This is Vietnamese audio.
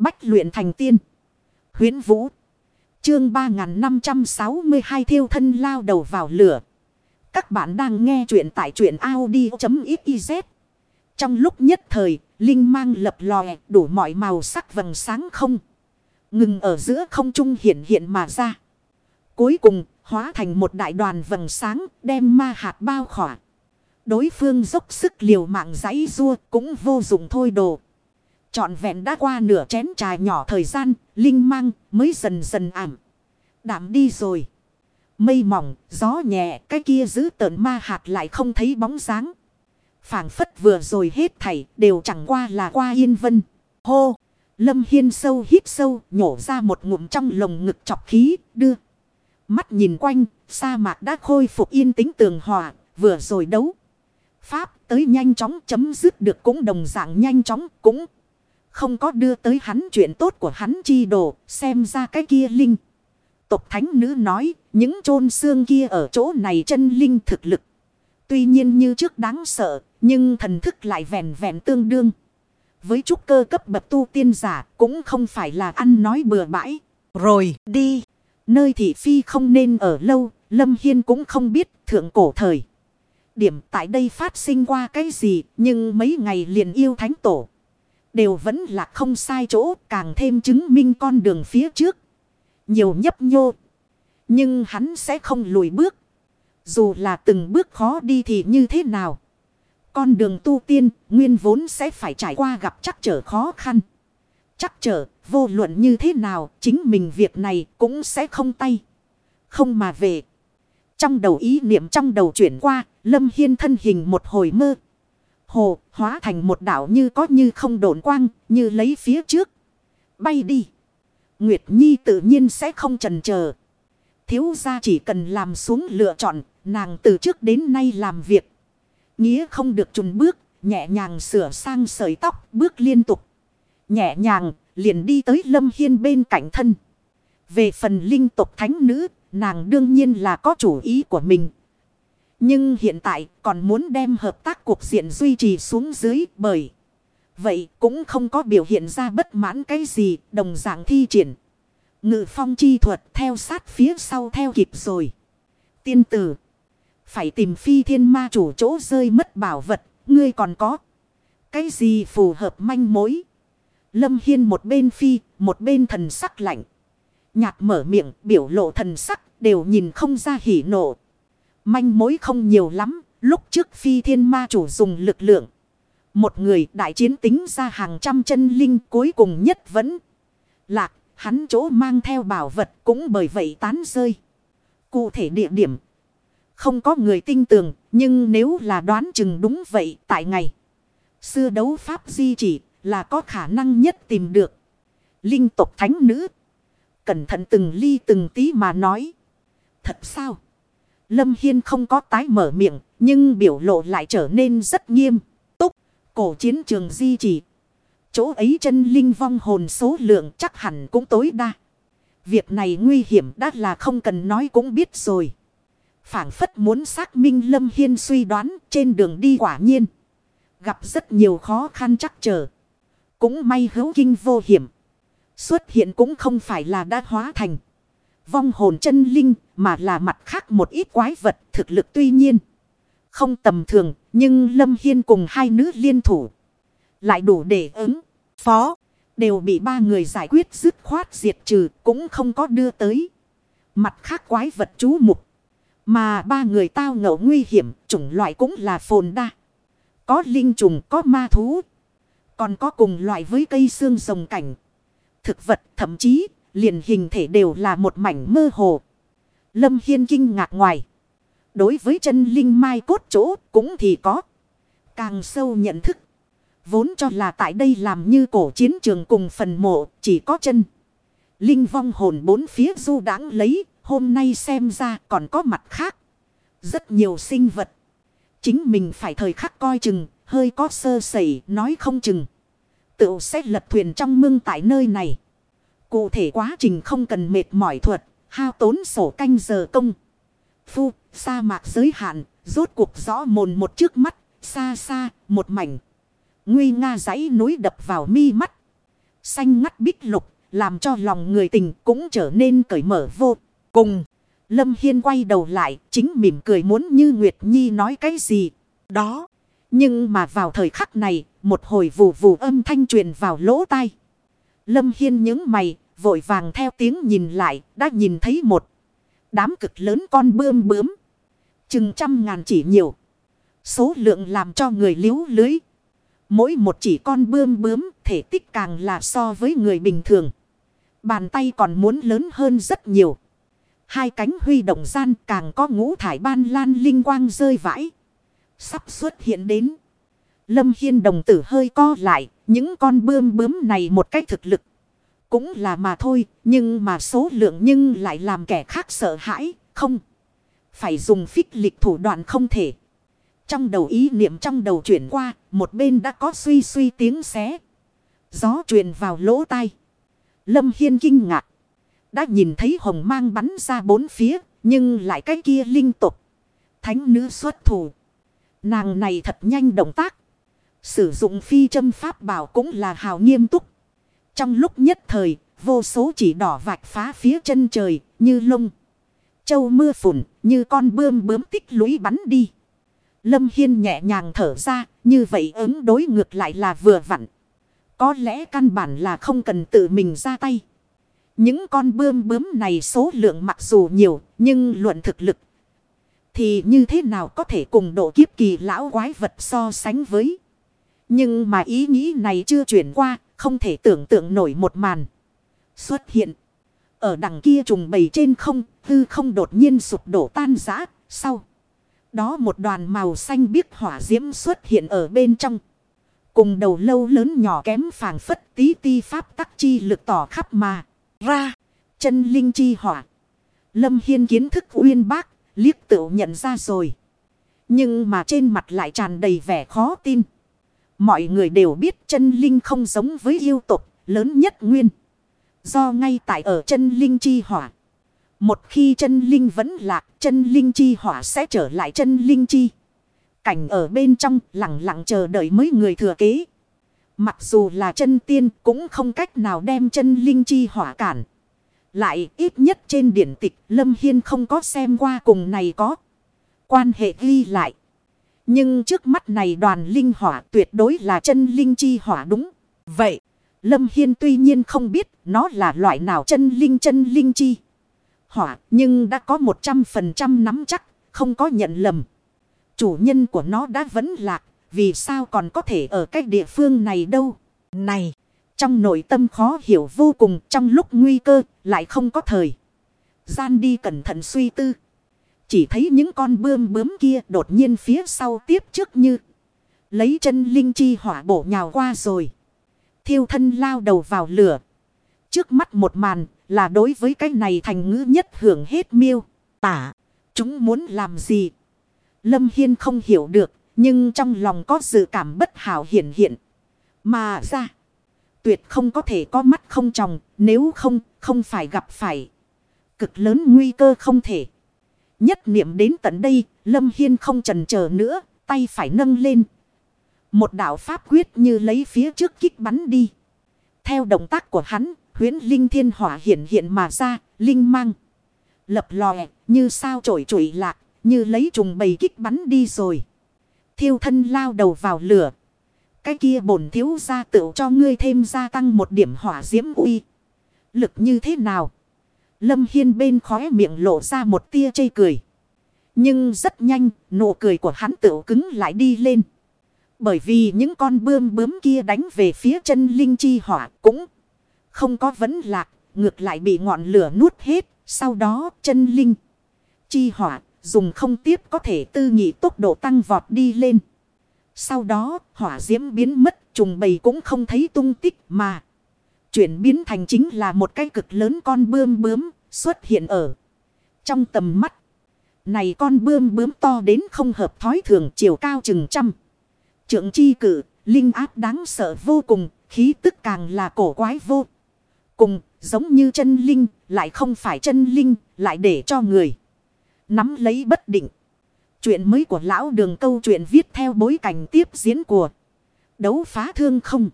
Bách luyện thành tiên. huyễn Vũ. Chương 3562 thiêu thân lao đầu vào lửa. Các bạn đang nghe truyện tại truyện Audi.xyz. Trong lúc nhất thời, Linh mang lập lòe đủ mọi màu sắc vầng sáng không. Ngừng ở giữa không trung hiện hiện mà ra. Cuối cùng, hóa thành một đại đoàn vầng sáng đem ma hạt bao khỏa. Đối phương dốc sức liều mạng giấy rua cũng vô dụng thôi đồ. Chọn vẹn đã qua nửa chén trà nhỏ thời gian, Linh mang mới dần dần ảm. Đảm đi rồi. Mây mỏng, gió nhẹ, cái kia giữ tợn ma hạt lại không thấy bóng dáng. phảng phất vừa rồi hết thảy, đều chẳng qua là qua yên vân. Hô! Lâm Hiên sâu hít sâu, nhổ ra một ngụm trong lồng ngực chọc khí, đưa. Mắt nhìn quanh, sa mạc đã khôi phục yên tĩnh tường hòa, vừa rồi đấu. Pháp tới nhanh chóng chấm dứt được cũng đồng dạng nhanh chóng, cũng không có đưa tới hắn chuyện tốt của hắn chi đồ, xem ra cái kia linh. Tục thánh nữ nói, những chôn xương kia ở chỗ này chân linh thực lực. Tuy nhiên như trước đáng sợ, nhưng thần thức lại vẹn vẹn tương đương. Với trúc cơ cấp bậc tu tiên giả cũng không phải là ăn nói bừa bãi. Rồi đi. Nơi thị phi không nên ở lâu. Lâm Hiên cũng không biết thượng cổ thời. Điểm tại đây phát sinh qua cái gì. Nhưng mấy ngày liền yêu thánh tổ. Đều vẫn là không sai chỗ. Càng thêm chứng minh con đường phía trước. Nhiều nhấp nhô. Nhưng hắn sẽ không lùi bước. Dù là từng bước khó đi thì như thế nào. Con đường tu tiên, nguyên vốn sẽ phải trải qua gặp chắc trở khó khăn. Chắc trở, vô luận như thế nào, chính mình việc này cũng sẽ không tay. Không mà về. Trong đầu ý niệm trong đầu chuyển qua, lâm hiên thân hình một hồi mơ. Hồ hóa thành một đảo như có như không đổn quang như lấy phía trước. Bay đi. Nguyệt Nhi tự nhiên sẽ không trần chờ Thiếu gia chỉ cần làm xuống lựa chọn nàng từ trước đến nay làm việc. Nghĩa không được trùn bước, nhẹ nhàng sửa sang sợi tóc, bước liên tục. Nhẹ nhàng, liền đi tới Lâm Hiên bên cạnh thân. Về phần linh tục thánh nữ, nàng đương nhiên là có chủ ý của mình. Nhưng hiện tại còn muốn đem hợp tác cuộc diện duy trì xuống dưới bởi. Vậy cũng không có biểu hiện ra bất mãn cái gì, đồng dạng thi triển. Ngự phong chi thuật theo sát phía sau theo kịp rồi. Tiên tử. Phải tìm phi thiên ma chủ chỗ rơi mất bảo vật. Ngươi còn có. Cái gì phù hợp manh mối. Lâm Hiên một bên phi. Một bên thần sắc lạnh. Nhạt mở miệng, biểu lộ thần sắc. Đều nhìn không ra hỉ nộ. Manh mối không nhiều lắm. Lúc trước phi thiên ma chủ dùng lực lượng. Một người đại chiến tính ra hàng trăm chân linh cuối cùng nhất vẫn lạc. Hắn chỗ mang theo bảo vật cũng bởi vậy tán rơi. Cụ thể địa điểm không có người tin tưởng, nhưng nếu là đoán chừng đúng vậy tại ngày. Xưa đấu pháp di chỉ là có khả năng nhất tìm được. Linh tộc thánh nữ. Cẩn thận từng ly từng tí mà nói. Thật sao? Lâm Hiên không có tái mở miệng, nhưng biểu lộ lại trở nên rất nghiêm, túc. Cổ chiến trường di chỉ. Chỗ ấy chân linh vong hồn số lượng chắc hẳn cũng tối đa. Việc này nguy hiểm đã là không cần nói cũng biết rồi phảng phất muốn xác minh Lâm Hiên suy đoán trên đường đi quả nhiên. Gặp rất nhiều khó khăn chắc trở. Cũng may hữu kinh vô hiểm. Xuất hiện cũng không phải là đã hóa thành. Vong hồn chân linh mà là mặt khác một ít quái vật thực lực tuy nhiên. Không tầm thường nhưng Lâm Hiên cùng hai nữ liên thủ. Lại đủ để ứng. Phó. Đều bị ba người giải quyết dứt khoát diệt trừ cũng không có đưa tới. Mặt khác quái vật chú mục. Mà ba người tao ngẫu nguy hiểm, chủng loại cũng là phồn đa. Có linh trùng, có ma thú. Còn có cùng loại với cây xương rồng cảnh. Thực vật thậm chí, liền hình thể đều là một mảnh mơ hồ. Lâm Hiên kinh ngạc ngoài. Đối với chân linh mai cốt chỗ cũng thì có. Càng sâu nhận thức. Vốn cho là tại đây làm như cổ chiến trường cùng phần mộ chỉ có chân. Linh vong hồn bốn phía du đáng lấy, Hôm nay xem ra còn có mặt khác. Rất nhiều sinh vật. Chính mình phải thời khắc coi chừng. Hơi có sơ sẩy, nói không chừng. Tự sẽ lật thuyền trong mương tại nơi này. Cụ thể quá trình không cần mệt mỏi thuật. Hao tốn sổ canh giờ công. Phu, sa mạc giới hạn. Rốt cuộc rõ mồn một trước mắt. Xa xa, một mảnh. Nguy nga dãy núi đập vào mi mắt. Xanh ngắt bích lục, làm cho lòng người tình cũng trở nên cởi mở vô cùng. Lâm Hiên quay đầu lại, chính mỉm cười muốn như Nguyệt Nhi nói cái gì. Đó. Nhưng mà vào thời khắc này, một hồi vù vù âm thanh truyền vào lỗ tai. Lâm Hiên những mày, vội vàng theo tiếng nhìn lại, đã nhìn thấy một đám cực lớn con bươm bướm. Chừng trăm ngàn chỉ nhiều. Số lượng làm cho người liếu lưới. Mỗi một chỉ con bươm bướm, thể tích càng là so với người bình thường. Bàn tay còn muốn lớn hơn rất nhiều. Hai cánh huy động gian càng có ngũ thải ban lan linh quang rơi vãi. Sắp xuất hiện đến. Lâm Hiên đồng tử hơi co lại. Những con bươm bướm này một cách thực lực. Cũng là mà thôi. Nhưng mà số lượng nhưng lại làm kẻ khác sợ hãi. Không. Phải dùng phích lịch thủ đoạn không thể. Trong đầu ý niệm trong đầu chuyển qua. Một bên đã có suy suy tiếng xé. Gió truyền vào lỗ tai. Lâm Hiên kinh ngạc. Đã nhìn thấy hồng mang bắn ra bốn phía. Nhưng lại cái kia linh tục. Thánh nữ xuất thủ. Nàng này thật nhanh động tác. Sử dụng phi châm pháp bảo cũng là hào nghiêm túc. Trong lúc nhất thời, vô số chỉ đỏ vạch phá phía chân trời, như lông. Châu mưa phùn, như con bươm bướm tích lũy bắn đi. Lâm Hiên nhẹ nhàng thở ra, như vậy ứng đối ngược lại là vừa vặn. Có lẽ căn bản là không cần tự mình ra tay. Những con bươm bướm này số lượng mặc dù nhiều, nhưng luận thực lực. Thì như thế nào có thể cùng độ kiếp kỳ lão quái vật so sánh với. Nhưng mà ý nghĩ này chưa chuyển qua, không thể tưởng tượng nổi một màn. Xuất hiện. Ở đằng kia trùng bầy trên không, hư không đột nhiên sụp đổ tan rã, sau. Đó một đoàn màu xanh biếc hỏa diễm xuất hiện ở bên trong. Cùng đầu lâu lớn nhỏ kém phàng phất tí ti pháp tắc chi lực tỏ khắp mà. Ra, chân linh chi hỏa. Lâm Hiên kiến thức uyên bác, liếc tựu nhận ra rồi. Nhưng mà trên mặt lại tràn đầy vẻ khó tin. Mọi người đều biết chân linh không giống với yêu tục, lớn nhất nguyên. Do ngay tại ở chân linh chi hỏa. Một khi chân linh vẫn lạc, chân linh chi hỏa sẽ trở lại chân linh chi. Cảnh ở bên trong lặng lặng chờ đợi mấy người thừa kế. Mặc dù là chân tiên cũng không cách nào đem chân linh chi hỏa cản. Lại ít nhất trên điển tịch Lâm Hiên không có xem qua cùng này có. Quan hệ ghi lại. Nhưng trước mắt này đoàn linh hỏa tuyệt đối là chân linh chi hỏa đúng. Vậy, Lâm Hiên tuy nhiên không biết nó là loại nào chân linh chân linh chi. Hỏa, nhưng đã có 100% nắm chắc, không có nhận lầm. Chủ nhân của nó đã vẫn lạc, vì sao còn có thể ở cách địa phương này đâu. Này, trong nội tâm khó hiểu vô cùng trong lúc nguy cơ, lại không có thời. Gian đi cẩn thận suy tư. Chỉ thấy những con bươm bướm kia đột nhiên phía sau tiếp trước như. Lấy chân linh chi hỏa bổ nhào qua rồi. Thiêu thân lao đầu vào lửa. Trước mắt một màn là đối với cái này thành ngữ nhất hưởng hết miêu. Tả. Chúng muốn làm gì? Lâm Hiên không hiểu được. Nhưng trong lòng có dự cảm bất hảo hiện hiện. Mà ra. Tuyệt không có thể có mắt không tròng. Nếu không, không phải gặp phải. Cực lớn nguy cơ không thể. Nhất niệm đến tận đây, Lâm Hiên không trần chờ nữa, tay phải nâng lên. Một đạo pháp quyết như lấy phía trước kích bắn đi. Theo động tác của hắn, huyến linh thiên hỏa hiện hiện mà ra, linh mang. Lập lòe, như sao trổi trụi lạc, như lấy trùng bầy kích bắn đi rồi. Thiêu thân lao đầu vào lửa. Cái kia bổn thiếu ra tự cho ngươi thêm gia tăng một điểm hỏa diễm uy. Lực như thế nào? Lâm Hiên bên khóe miệng lộ ra một tia chây cười. Nhưng rất nhanh, nụ cười của hắn tự cứng lại đi lên. Bởi vì những con bươm bướm kia đánh về phía chân linh chi hỏa cũng không có vấn lạc, ngược lại bị ngọn lửa nuốt hết. Sau đó chân linh chi hỏa dùng không tiếp có thể tư nhị tốc độ tăng vọt đi lên. Sau đó hỏa diễm biến mất trùng bầy cũng không thấy tung tích mà. Chuyển biến thành chính là một cái cực lớn con bươm bướm xuất hiện ở trong tầm mắt. Này con bươm bướm to đến không hợp thói thường chiều cao chừng trăm. Trượng chi cử, linh áp đáng sợ vô cùng, khí tức càng là cổ quái vô. Cùng, giống như chân linh, lại không phải chân linh, lại để cho người. Nắm lấy bất định. Chuyện mới của lão đường câu chuyện viết theo bối cảnh tiếp diễn của đấu phá thương không.